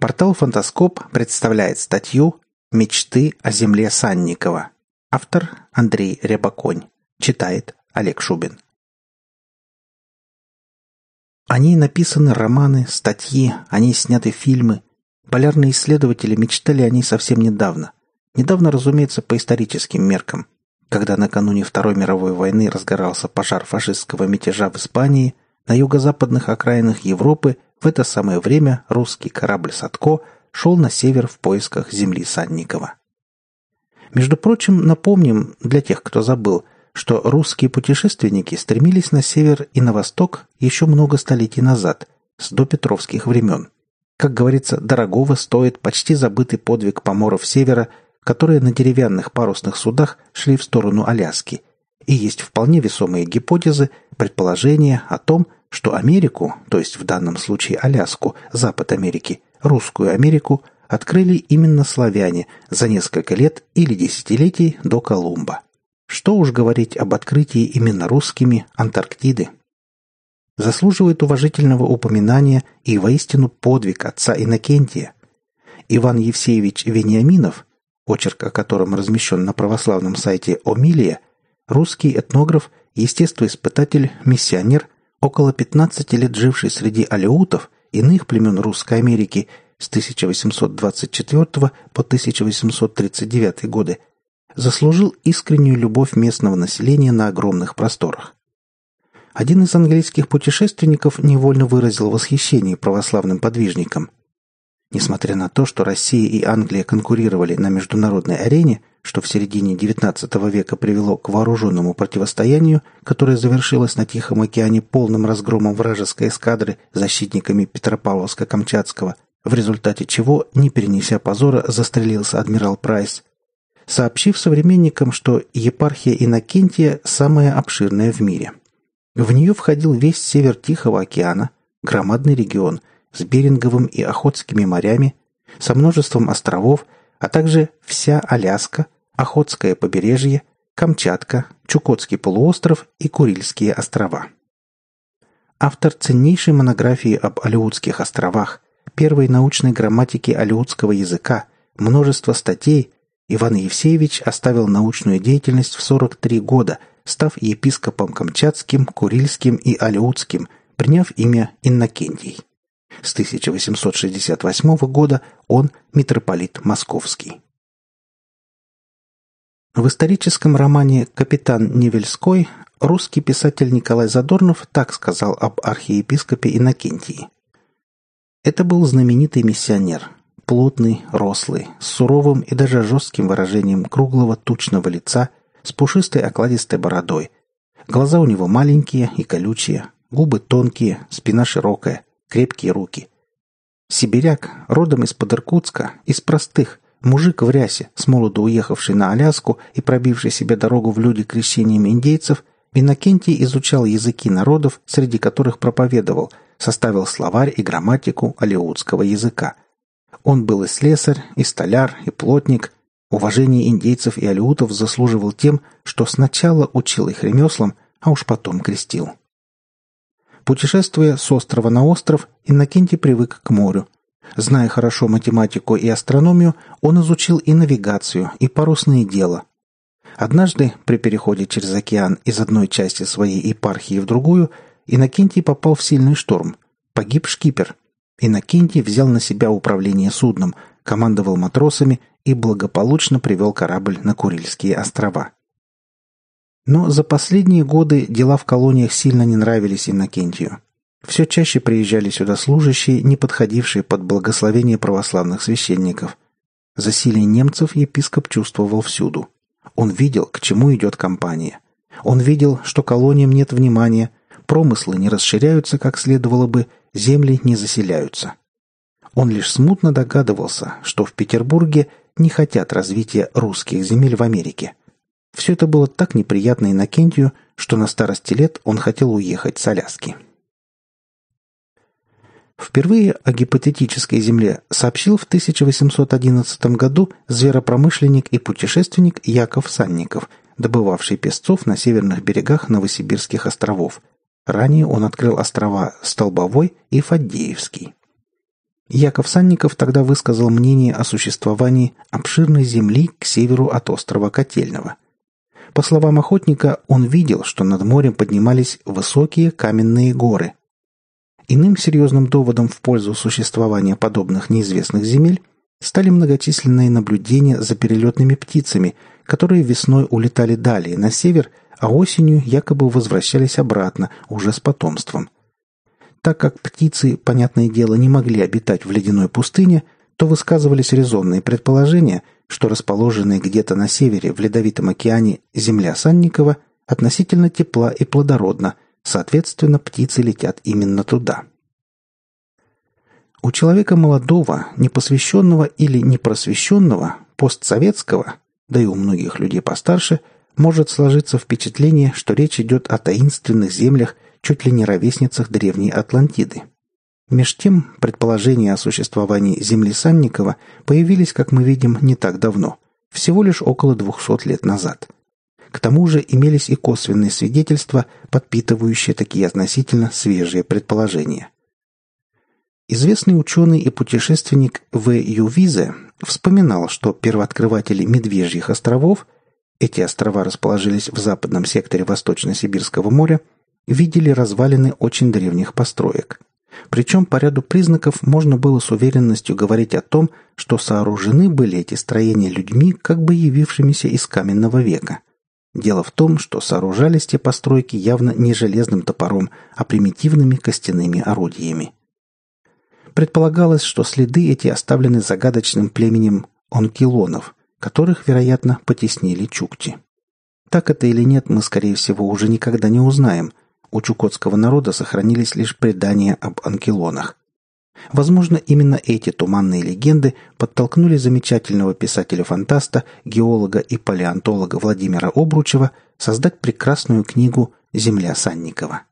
Портал «Фантаскоп» представляет статью «Мечты о земле Санникова». Автор Андрей Рябоконь. Читает Олег Шубин. О ней написаны романы, статьи, о ней сняты фильмы. Полярные исследователи мечтали о ней совсем недавно. Недавно, разумеется, по историческим меркам. Когда накануне Второй мировой войны разгорался пожар фашистского мятежа в Испании, на юго-западных окраинах Европы – в это самое время русский корабль «Садко» шел на север в поисках земли Санникова. Между прочим, напомним для тех, кто забыл, что русские путешественники стремились на север и на восток еще много столетий назад, с допетровских времен. Как говорится, дорогого стоит почти забытый подвиг поморов севера, которые на деревянных парусных судах шли в сторону Аляски. И есть вполне весомые гипотезы, предположения о том, что Америку, то есть в данном случае Аляску, Запад Америки, русскую Америку, открыли именно славяне за несколько лет или десятилетий до Колумба. Что уж говорить об открытии именно русскими Антарктиды. Заслуживает уважительного упоминания и воистину подвиг отца Иннокентия. Иван Евсеевич Вениаминов, очерк о котором размещен на православном сайте Омилия, русский этнограф, естествоиспытатель, миссионер – около 15 лет живший среди алеутов, иных племен Русской Америки с 1824 по 1839 годы, заслужил искреннюю любовь местного населения на огромных просторах. Один из английских путешественников невольно выразил восхищение православным подвижникам. Несмотря на то, что Россия и Англия конкурировали на международной арене, что в середине XIX века привело к вооруженному противостоянию, которое завершилось на Тихом океане полным разгромом вражеской эскадры защитниками Петропавловска-Камчатского, в результате чего, не перенеся позора, застрелился адмирал Прайс, сообщив современникам, что епархия Иннокентия самая обширная в мире. В нее входил весь север Тихого океана, громадный регион с Беринговым и Охотскими морями, со множеством островов – а также вся Аляска, Охотское побережье, Камчатка, Чукотский полуостров и Курильские острова. Автор ценнейшей монографии об Алеутских островах, первой научной грамматики алеутского языка, множество статей, Иван Евсеевич оставил научную деятельность в 43 года, став епископом Камчатским, Курильским и Алеутским, приняв имя Иннокентий. С 1868 года он митрополит Московский. В историческом романе «Капитан Невельской» русский писатель Николай Задорнов так сказал об архиепископе Иннокентии. Это был знаменитый миссионер, плотный, рослый, с суровым и даже жестким выражением круглого тучного лица, с пушистой окладистой бородой. Глаза у него маленькие и колючие, губы тонкие, спина широкая крепкие руки. Сибиряк, родом из-под Иркутска, из простых, мужик в рясе, с молоду уехавший на Аляску и пробивший себе дорогу в люди крещениями индейцев, Иннокентий изучал языки народов, среди которых проповедовал, составил словарь и грамматику алеутского языка. Он был и слесарь, и столяр, и плотник. Уважение индейцев и алеутов заслуживал тем, что сначала учил их ремеслам, а уж потом крестил. Путешествуя с острова на остров, Иннокентий привык к морю. Зная хорошо математику и астрономию, он изучил и навигацию, и парусные дела. Однажды, при переходе через океан из одной части своей епархии в другую, Иннокентий попал в сильный шторм. Погиб шкипер. Иннокентий взял на себя управление судном, командовал матросами и благополучно привел корабль на Курильские острова. Но за последние годы дела в колониях сильно не нравились Иннокентию. Все чаще приезжали сюда служащие, не подходившие под благословение православных священников. Засилие немцев епископ чувствовал всюду. Он видел, к чему идет кампания. Он видел, что колониям нет внимания, промыслы не расширяются, как следовало бы, земли не заселяются. Он лишь смутно догадывался, что в Петербурге не хотят развития русских земель в Америке. Все это было так неприятно Иннокентию, что на старости лет он хотел уехать с Аляски. Впервые о гипотетической Земле сообщил в 1811 году зверопромышленник и путешественник Яков Санников, добывавший песцов на северных берегах Новосибирских островов. Ранее он открыл острова Столбовой и Фаддеевский. Яков Санников тогда высказал мнение о существовании обширной земли к северу от острова Котельного. По словам охотника, он видел, что над морем поднимались высокие каменные горы. Иным серьезным доводом в пользу существования подобных неизвестных земель стали многочисленные наблюдения за перелетными птицами, которые весной улетали далее на север, а осенью якобы возвращались обратно уже с потомством – так как птицы, понятное дело, не могли обитать в ледяной пустыне, то высказывались резонные предположения, что расположенная где-то на севере в Ледовитом океане земля Санникова относительно тепла и плодородна, соответственно, птицы летят именно туда. У человека молодого, непосвященного или непросвещенного, постсоветского, да и у многих людей постарше, может сложиться впечатление, что речь идет о таинственных землях – чуть ли не ровесницах древней Атлантиды. Меж тем, предположения о существовании земли Санникова появились, как мы видим, не так давно, всего лишь около 200 лет назад. К тому же имелись и косвенные свидетельства, подпитывающие такие относительно свежие предположения. Известный ученый и путешественник В. Ювизе вспоминал, что первооткрыватели Медвежьих островов, эти острова расположились в западном секторе Восточно-Сибирского моря, видели развалины очень древних построек. Причем по ряду признаков можно было с уверенностью говорить о том, что сооружены были эти строения людьми, как бы явившимися из каменного века. Дело в том, что сооружались те постройки явно не железным топором, а примитивными костяными орудиями. Предполагалось, что следы эти оставлены загадочным племенем онкилонов, которых, вероятно, потеснили чукчи. Так это или нет, мы, скорее всего, уже никогда не узнаем – у чукотского народа сохранились лишь предания об анкилонах. Возможно, именно эти туманные легенды подтолкнули замечательного писателя-фантаста, геолога и палеонтолога Владимира Обручева создать прекрасную книгу «Земля Санникова».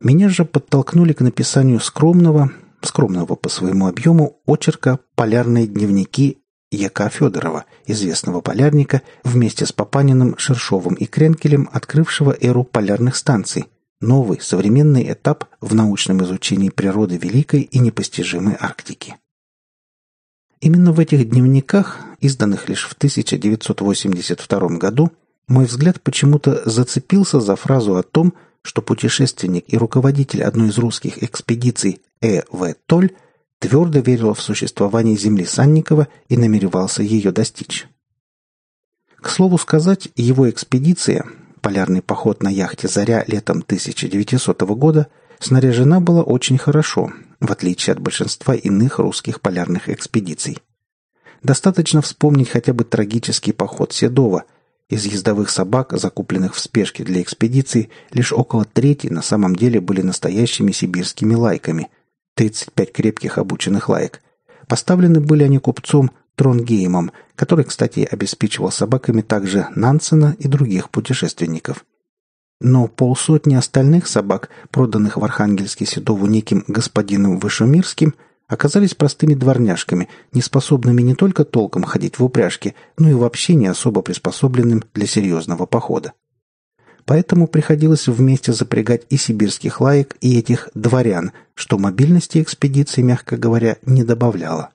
Меня же подтолкнули к написанию скромного, скромного по своему объему, очерка «Полярные дневники Яка Федорова, известного полярника, вместе с Папаниным, Шершовым и Кренкелем, открывшего эру полярных станций, новый современный этап в научном изучении природы великой и непостижимой Арктики. Именно в этих дневниках, изданных лишь в 1982 году, мой взгляд почему-то зацепился за фразу о том, что путешественник и руководитель одной из русских экспедиций Э. В. Толь твердо верил в существование земли Санникова и намеревался ее достичь. К слову сказать, его экспедиция, полярный поход на яхте «Заря» летом 1900 года, снаряжена была очень хорошо, в отличие от большинства иных русских полярных экспедиций. Достаточно вспомнить хотя бы трагический поход Седова. Из ездовых собак, закупленных в спешке для экспедиции, лишь около трети на самом деле были настоящими сибирскими лайками – 35 крепких обученных лаек. Поставлены были они купцом Тронгеймом, который, кстати, обеспечивал собаками также Нансена и других путешественников. Но полсотни остальных собак, проданных в Архангельске Седову неким господином Вышемирским, оказались простыми дворняжками, неспособными не только толком ходить в упряжке, но и вообще не особо приспособленным для серьезного похода поэтому приходилось вместе запрягать и сибирских лаек, и этих дворян, что мобильности экспедиции, мягко говоря, не добавляло.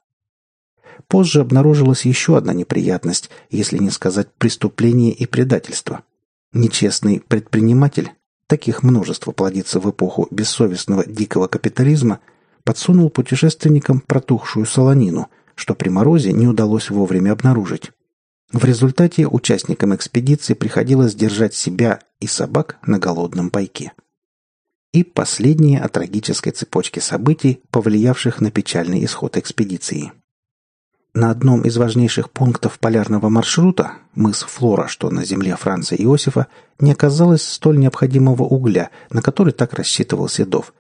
Позже обнаружилась еще одна неприятность, если не сказать преступление и предательство. Нечестный предприниматель, таких множество плодится в эпоху бессовестного дикого капитализма, подсунул путешественникам протухшую солонину, что при морозе не удалось вовремя обнаружить. В результате участникам экспедиции приходилось держать себя и собак на голодном пайке. И последнее о трагической цепочке событий, повлиявших на печальный исход экспедиции. На одном из важнейших пунктов полярного маршрута, мыс Флора, что на земле Франца Иосифа, не оказалось столь необходимого угля, на который так рассчитывал Седов.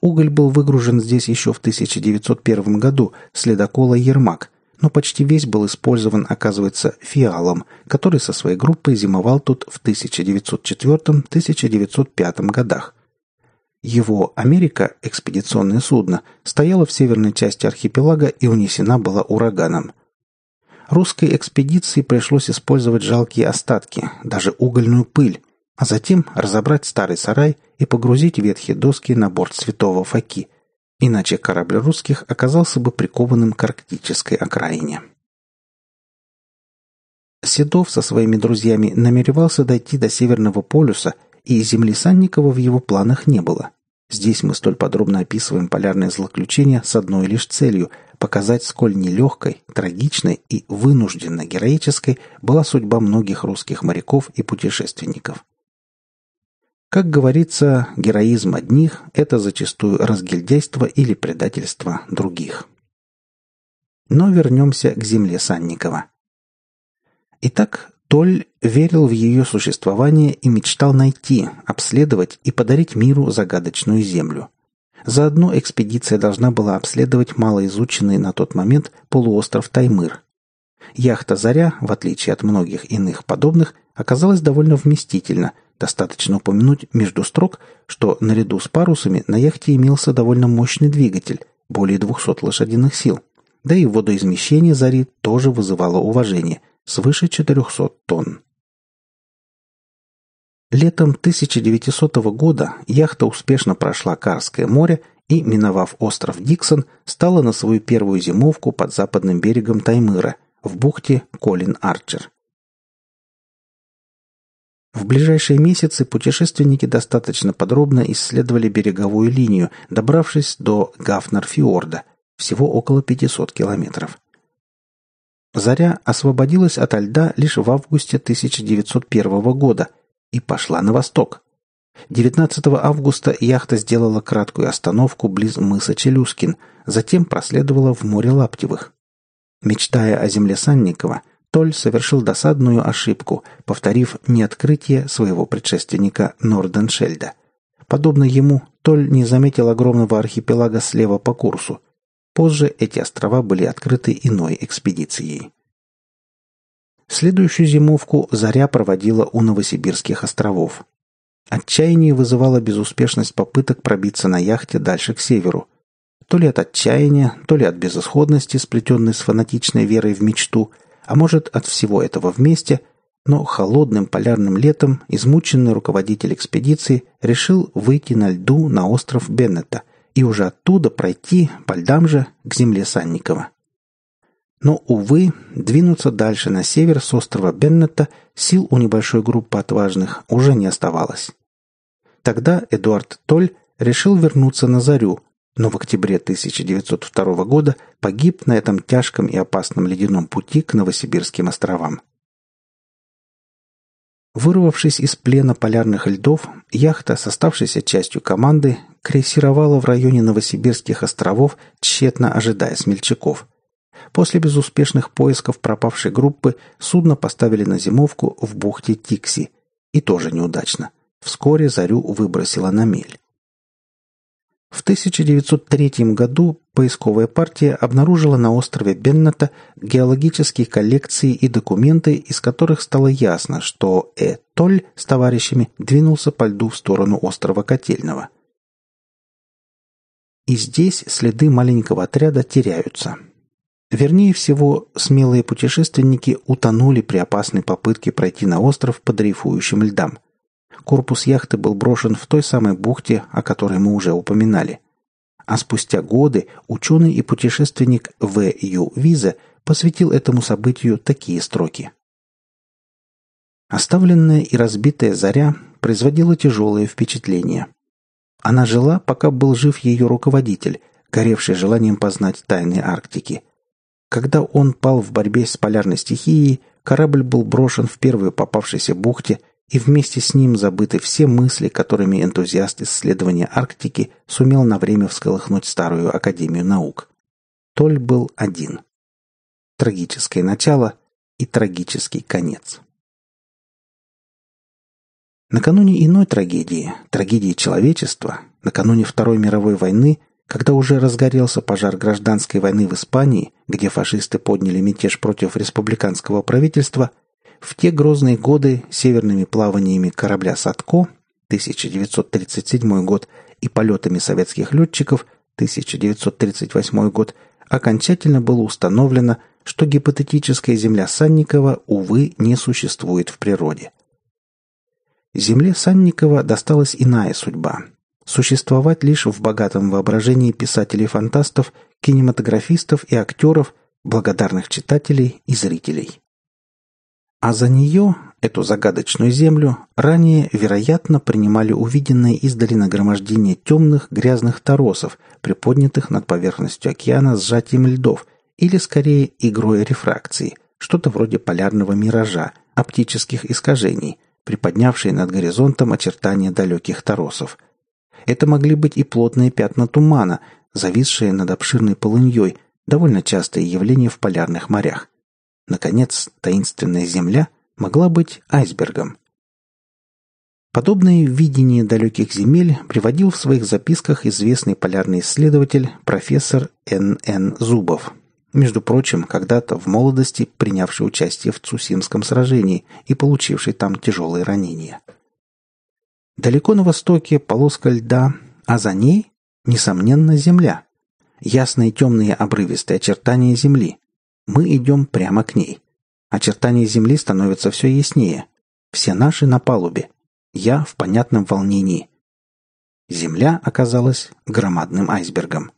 Уголь был выгружен здесь еще в 1901 году с ледокола «Ермак», но почти весь был использован, оказывается, фиалом, который со своей группой зимовал тут в 1904-1905 годах. Его «Америка» экспедиционное судно стояло в северной части архипелага и унесена была ураганом. Русской экспедиции пришлось использовать жалкие остатки, даже угольную пыль, а затем разобрать старый сарай и погрузить ветхие доски на борт святого Факи – Иначе корабль русских оказался бы прикованным к арктической окраине. Седов со своими друзьями намеревался дойти до Северного полюса, и земли Санникова в его планах не было. Здесь мы столь подробно описываем полярное злоключение с одной лишь целью – показать, сколь нелегкой, трагичной и вынужденно героической была судьба многих русских моряков и путешественников. Как говорится, героизм одних – это зачастую разгильдяйство или предательство других. Но вернемся к земле Санникова. Итак, Толь верил в ее существование и мечтал найти, обследовать и подарить миру загадочную землю. Заодно экспедиция должна была обследовать малоизученный на тот момент полуостров Таймыр. Яхта «Заря», в отличие от многих иных подобных, оказалась довольно вместительна. Достаточно упомянуть между строк, что наряду с парусами на яхте имелся довольно мощный двигатель, более 200 лошадиных сил. Да и водоизмещение «Зари» тоже вызывало уважение – свыше 400 тонн. Летом 1900 года яхта успешно прошла Карское море и, миновав остров Диксон, стала на свою первую зимовку под западным берегом Таймыра в бухте Колин-Арчер. В ближайшие месяцы путешественники достаточно подробно исследовали береговую линию, добравшись до Гафнер-фьорда, всего около 500 километров. Заря освободилась ото льда лишь в августе 1901 года и пошла на восток. 19 августа яхта сделала краткую остановку близ мыса Челюскин, затем проследовала в море Лаптевых. Мечтая о земле Санникова, Толь совершил досадную ошибку, повторив неоткрытие своего предшественника Норденшельда. Подобно ему, Толь не заметил огромного архипелага слева по курсу, Позже эти острова были открыты иной экспедицией. Следующую зимовку Заря проводила у Новосибирских островов. Отчаяние вызывало безуспешность попыток пробиться на яхте дальше к северу. То ли от отчаяния, то ли от безысходности, сплетенной с фанатичной верой в мечту, а может от всего этого вместе, но холодным полярным летом измученный руководитель экспедиции решил выйти на льду на остров Беннета – и уже оттуда пройти, по льдам же, к земле Санникова. Но, увы, двинуться дальше на север с острова Беннета сил у небольшой группы отважных уже не оставалось. Тогда Эдуард Толь решил вернуться на Зарю, но в октябре 1902 года погиб на этом тяжком и опасном ледяном пути к Новосибирским островам. Вырвавшись из плена полярных льдов, яхта с оставшейся частью команды крейсировала в районе Новосибирских островов, тщетно ожидая смельчаков. После безуспешных поисков пропавшей группы судно поставили на зимовку в бухте Тикси. И тоже неудачно. Вскоре Зарю выбросило на мель. В 1903 году поисковая партия обнаружила на острове Бенната геологические коллекции и документы, из которых стало ясно, что Э. Толь с товарищами двинулся по льду в сторону острова Котельного. И здесь следы маленького отряда теряются. Вернее всего, смелые путешественники утонули при опасной попытке пройти на остров по дрейфующим льдам. Корпус яхты был брошен в той самой бухте, о которой мы уже упоминали. А спустя годы ученый и путешественник В. Ю. Виза посвятил этому событию такие строки. Оставленная и разбитая заря производила тяжелое впечатление. Она жила, пока был жив ее руководитель, горевший желанием познать тайны Арктики. Когда он пал в борьбе с полярной стихией, корабль был брошен в первую попавшейся бухте и вместе с ним забыты все мысли, которыми энтузиаст исследования Арктики сумел на время всколыхнуть старую Академию наук. Толь был один. Трагическое начало и трагический конец. Накануне иной трагедии, трагедии человечества, накануне Второй мировой войны, когда уже разгорелся пожар гражданской войны в Испании, где фашисты подняли мятеж против республиканского правительства – в те грозные годы северными плаваниями корабля «Садко» 1937 год и полетами советских летчиков 1938 год окончательно было установлено, что гипотетическая земля Санникова, увы, не существует в природе. Земле Санникова досталась иная судьба. существовать лишь в богатом воображении писателей-фантастов, кинематографистов и актеров, благодарных читателей и зрителей. А за нее, эту загадочную землю, ранее, вероятно, принимали увиденное издали нагромождение темных грязных торосов, приподнятых над поверхностью океана сжатием льдов, или, скорее, игрой рефракции, что-то вроде полярного миража, оптических искажений, приподнявшие над горизонтом очертания далеких торосов. Это могли быть и плотные пятна тумана, зависшие над обширной полыньей, довольно частое явление в полярных морях. Наконец, таинственная Земля могла быть айсбергом. Подобное видение далеких земель приводил в своих записках известный полярный исследователь профессор Н.Н. Зубов, между прочим, когда-то в молодости принявший участие в Цусимском сражении и получивший там тяжелые ранения. Далеко на востоке полоска льда, а за ней, несомненно, земля. Ясные темные обрывистые очертания земли. Мы идем прямо к ней. Очертания земли становятся все яснее. Все наши на палубе. Я в понятном волнении. Земля оказалась громадным айсбергом.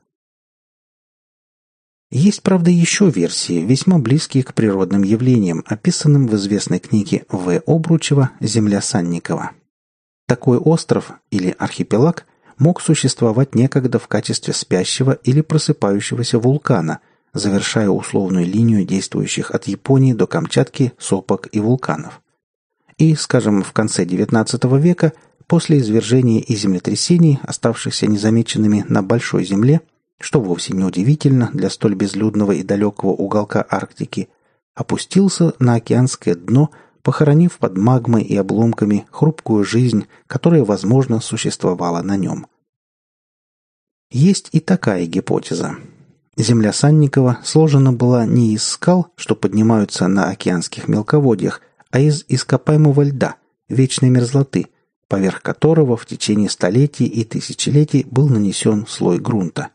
Есть, правда, еще версии, весьма близкие к природным явлениям, описанным в известной книге В. Обручева «Земля Санникова». Такой остров или архипелаг мог существовать некогда в качестве спящего или просыпающегося вулкана, завершая условную линию действующих от Японии до Камчатки, сопок и вулканов. И, скажем, в конце XIX века, после извержения и землетрясений, оставшихся незамеченными на Большой Земле, что вовсе не удивительно для столь безлюдного и далекого уголка Арктики, опустился на океанское дно, похоронив под магмой и обломками хрупкую жизнь, которая, возможно, существовала на нем. Есть и такая гипотеза. Земля Санникова сложена была не из скал, что поднимаются на океанских мелководьях, а из ископаемого льда, вечной мерзлоты, поверх которого в течение столетий и тысячелетий был нанесен слой грунта.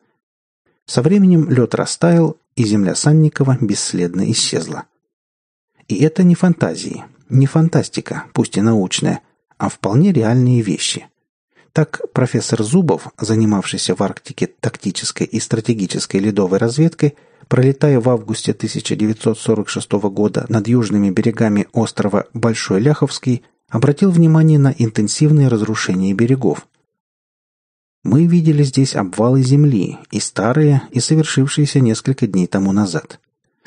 Со временем лед растаял, и земля Санникова бесследно исчезла. И это не фантазии, не фантастика, пусть и научная, а вполне реальные вещи – так профессор Зубов, занимавшийся в Арктике тактической и стратегической ледовой разведкой, пролетая в августе 1946 года над южными берегами острова Большой Ляховский, обратил внимание на интенсивные разрушения берегов. Мы видели здесь обвалы земли, и старые, и совершившиеся несколько дней тому назад.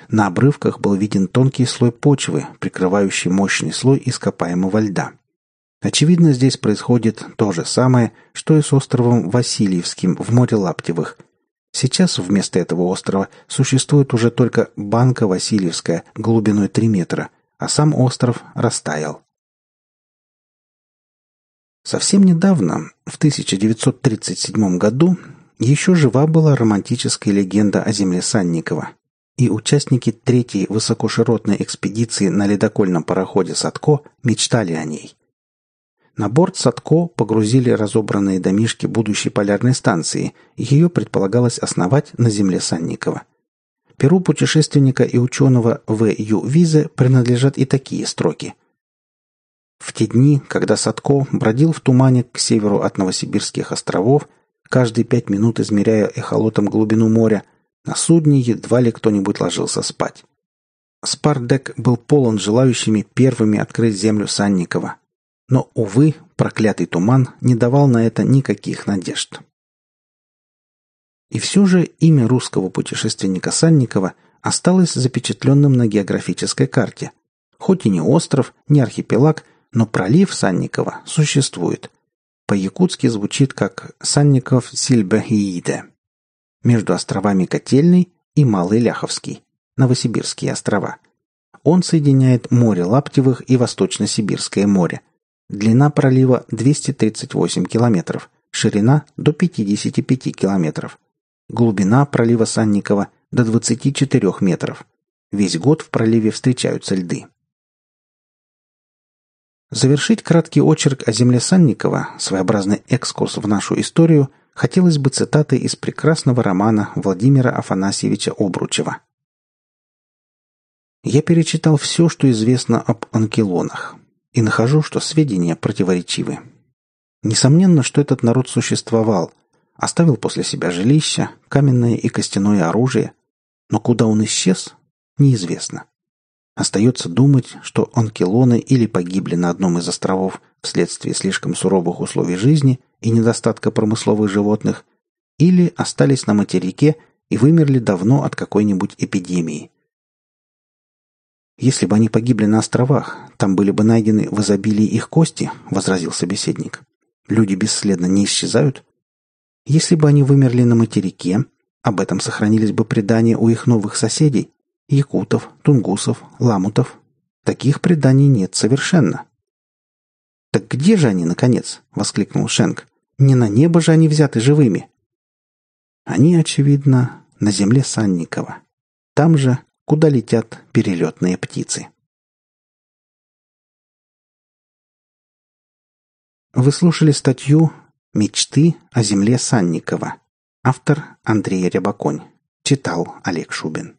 На обрывках был виден тонкий слой почвы, прикрывающий мощный слой ископаемого льда. Очевидно, здесь происходит то же самое, что и с островом Васильевским в море Лаптевых. Сейчас вместо этого острова существует уже только банка Васильевская глубиной 3 метра, а сам остров растаял. Совсем недавно, в 1937 году, еще жива была романтическая легенда о земле Санникова, и участники третьей высокоширотной экспедиции на ледокольном пароходе «Садко» мечтали о ней – на борт Садко погрузили разобранные домишки будущей полярной станции, и ее предполагалось основать на земле Санникова. Перу путешественника и ученого В. Ю. Визе принадлежат и такие строки. В те дни, когда Садко бродил в тумане к северу от Новосибирских островов, каждые пять минут измеряя эхолотом глубину моря, на судне едва ли кто-нибудь ложился спать. Спардек был полон желающими первыми открыть землю Санникова, но, увы, проклятый туман не давал на это никаких надежд. И все же имя русского путешественника Санникова осталось запечатленным на географической карте. Хоть и не остров, не архипелаг, но пролив Санникова существует. По-якутски звучит как Санников Сильбахииде. Между островами Котельный и Малый Ляховский, Новосибирские острова. Он соединяет море Лаптевых и Восточно-Сибирское море – Длина пролива 238 километров, ширина до 55 километров. Глубина пролива Санникова до 24 метров. Весь год в проливе встречаются льды. Завершить краткий очерк о земле Санникова, своеобразный экскурс в нашу историю, хотелось бы цитатой из прекрасного романа Владимира Афанасьевича Обручева. Я перечитал все, что известно об анкелонах и нахожу, что сведения противоречивы. Несомненно, что этот народ существовал. Оставил после себя жилища, каменное и костяное оружие. Но куда он исчез, неизвестно. Остается думать, что анкелоны или погибли на одном из островов вследствие слишком суровых условий жизни и недостатка промысловых животных, или остались на материке и вымерли давно от какой-нибудь эпидемии. «Если бы они погибли на островах, там были бы найдены в изобилии их кости», — возразил собеседник. «Люди бесследно не исчезают. Если бы они вымерли на материке, об этом сохранились бы предания у их новых соседей, якутов, тунгусов, ламутов. Таких преданий нет совершенно». «Так где же они, наконец?» — воскликнул Шенк. «Не на небо же они взяты живыми». Они, очевидно, на земле Санникова. Там же, куда летят перелетные птицы. Вы слушали статью «Мечты о земле Санникова». Автор Андрей Рябаконь. Читал Олег Шубин.